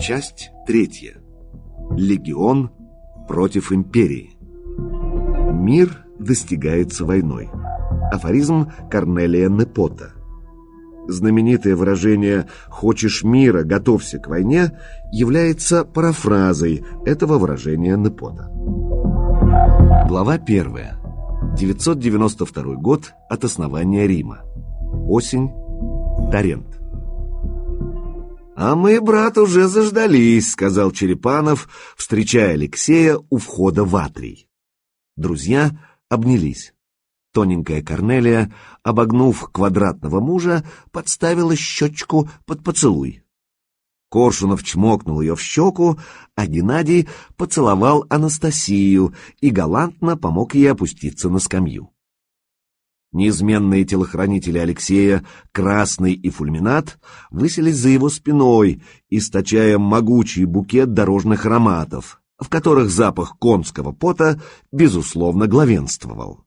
Часть третья. Легион против империи. Мир достигается войной. Афоризм Корнелия Непота. Знаменитое выражение «хочешь мира, готовься к войне» является парафразой этого выражения Непота. Глава первая. 992 год от основания Рима. Осень. Тарент. «А мы, брат, уже заждались», — сказал Черепанов, встречая Алексея у входа в Атрий. Друзья обнялись. Тоненькая Корнелия, обогнув квадратного мужа, подставила щечку под поцелуй. Коршунов чмокнул ее в щеку, а Геннадий поцеловал Анастасию и галантно помог ей опуститься на скамью. Неизменные телохранители Алексея, Красный и Фульминат, выселись за его спиной, источая могучий букет дорожных ароматов, в которых запах конского пота, безусловно, главенствовал.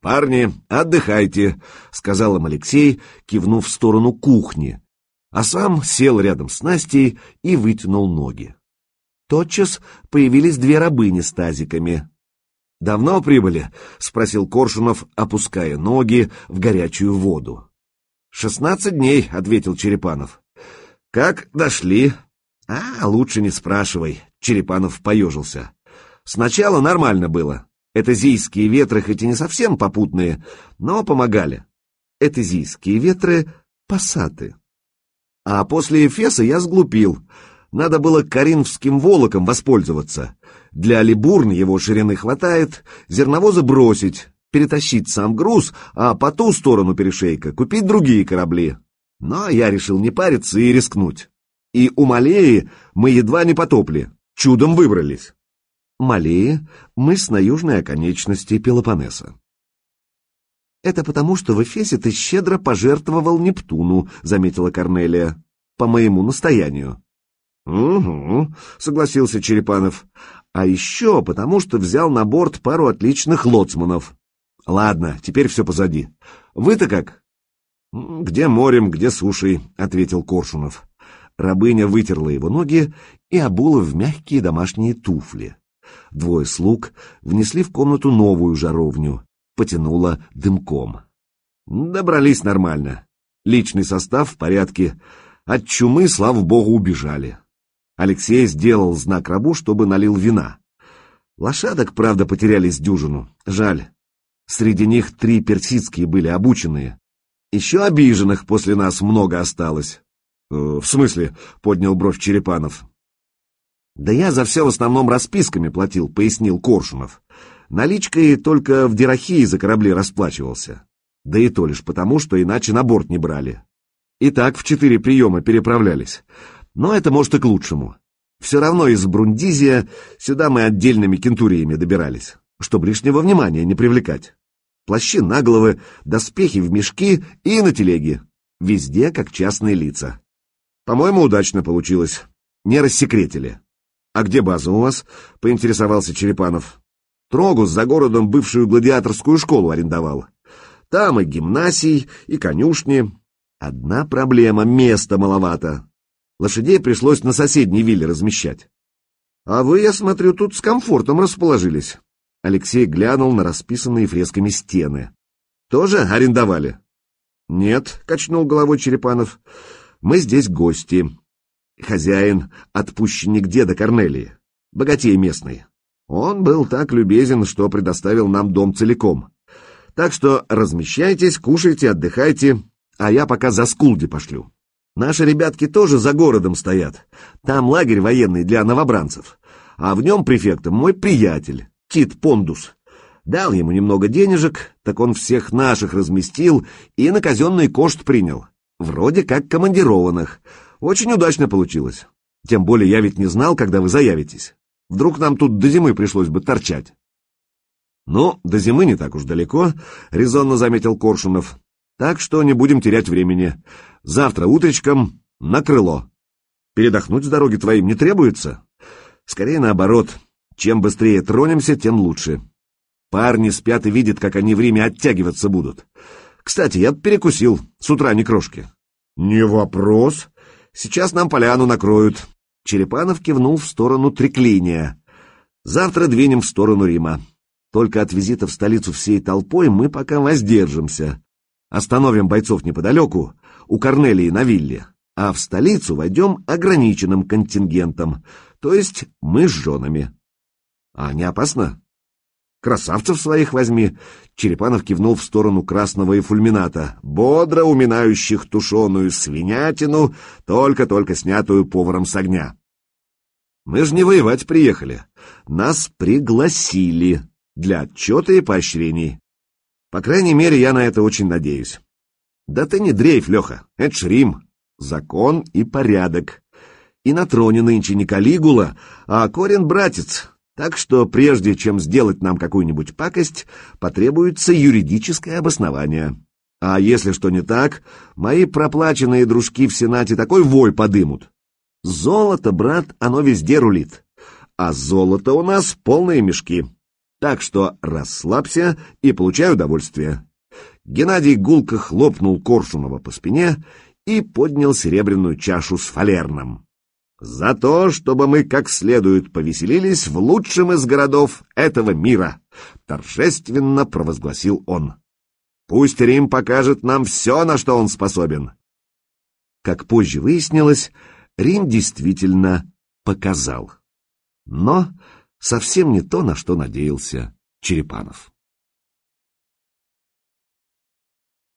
«Парни, отдыхайте», — сказал им Алексей, кивнув в сторону кухни, а сам сел рядом с Настей и вытянул ноги. Тотчас появились две рабыни с тазиками. «Давно прибыли?» — спросил Коршунов, опуская ноги в горячую воду. «Шестнадцать дней», — ответил Черепанов. «Как дошли?» «А, лучше не спрашивай», — Черепанов поежился. «Сначала нормально было. Этазийские ветры хоть и не совсем попутные, но помогали. Этазийские ветры — пассаты. А после Эфеса я сглупил. Надо было коринфским волоком воспользоваться. Для Алибурн его ширины хватает, зерновозы бросить, перетащить сам груз, а по ту сторону перешейка купить другие корабли. Но я решил не париться и рискнуть. И у Малеи мы едва не потопли, чудом выбрались. Малеи — мыс на южной оконечности Пелопоннеса. «Это потому, что в Эфесе ты щедро пожертвовал Нептуну», — заметила Корнелия, — «по моему настоянию». «Угу», — согласился Черепанов. «А еще потому, что взял на борт пару отличных лоцманов». «Ладно, теперь все позади. Вы-то как?» «Где морем, где сушей», — ответил Коршунов. Рабыня вытерла его ноги и обула в мягкие домашние туфли. Двое слуг внесли в комнату новую жаровню, потянуло дымком. Добрались нормально. Личный состав в порядке. От чумы, слава богу, убежали. Алексей сделал знак рабу, чтобы налил вина. Лошадок, правда, потерялись дюжину. Жаль. Среди них три персидские были обученные. Еще обиженных после нас много осталось. «Э, «В смысле?» — поднял бровь Черепанов. «Да я за все в основном расписками платил», — пояснил Коршунов. «Наличкой только в Дирахии за корабли расплачивался. Да и то лишь потому, что иначе на борт не брали. И так в четыре приема переправлялись. Но это может и к лучшему. Все равно из Брундизия сюда мы отдельными кентуриями добирались, чтобы лишнего внимания не привлекать. Плащи на головы, доспехи в мешки и на телеге. Везде как частные лица. По-моему, удачно получилось. Не рассекретили. «А где база у вас?» — поинтересовался Черепанов. «Трогус за городом бывшую гладиаторскую школу арендовал. Там и гимнасий, и конюшни. Одна проблема — места маловато. Лошадей пришлось на соседней вилле размещать. А вы, я смотрю, тут с комфортом расположились». Алексей глянул на расписанные фресками стены. «Тоже арендовали?» «Нет», — качнул головой Черепанов, — «мы здесь гости. Хозяин — отпущенник деда Корнелии, богатей местный. Он был так любезен, что предоставил нам дом целиком. Так что размещайтесь, кушайте, отдыхайте, а я пока за Скулди пошлю. Наши ребятки тоже за городом стоят. Там лагерь военный для новобранцев. А в нем префектом мой приятель, Тит Пондус. Дал ему немного денежек, так он всех наших разместил и на казенный кошт принял. Вроде как командированных. Очень удачно получилось. Тем более я ведь не знал, когда вы заявитесь. Вдруг нам тут до зимы пришлось бы торчать. Ну, до зимы не так уж далеко, резонно заметил Коршунов. Так что не будем терять времени. Завтра утречком на крыло. Передохнуть с дороги твоим не требуется? Скорее наоборот. Чем быстрее тронемся, тем лучше. Парни спят и видят, как они в Риме оттягиваться будут. Кстати, я перекусил, с утра не крошки. Не вопрос, Сейчас нам поляну накроют. Черепанов кивнул в сторону Треклиния. Завтра двинем в сторону Рима. Только от визита в столицу всей толпой мы пока воздержимся. Остановим бойцов неподалеку, у Корнелии на вилле, а в столицу войдем ограниченным контингентом, то есть мы с женами. А не опасно? Красавцев своих возьми. Черепанов кивнул в сторону красного и фульмината, бодро уминающих тушеную свинятину, только-только снятую поваром с огня. Мы же не воевать приехали. Нас пригласили для отчета и поощрений. По крайней мере, я на это очень надеюсь. Да ты не дрейф, Леха, это ж Рим. Закон и порядок. И на троне нынче не Калигула, а Корин-братец, так что прежде чем сделать нам какую-нибудь пакость, потребуется юридическое обоснование. А если что не так, мои проплаченные дружки в Сенате такой вой подымут. Золото, брат, оно везде рулит. А золото у нас полные мешки. Так что расслабься и получай удовольствие. Геннадий гулко хлопнул Коршунова по спине и поднял серебряную чашу с фалерном. За то, чтобы мы как следует повеселились в лучшем из городов этого мира, торжественно провозгласил он. Пусть Рим покажет нам все, на что он способен. Как позже выяснилось, Рим действительно показал. Но совсем не то, на что надеялся Черепанов.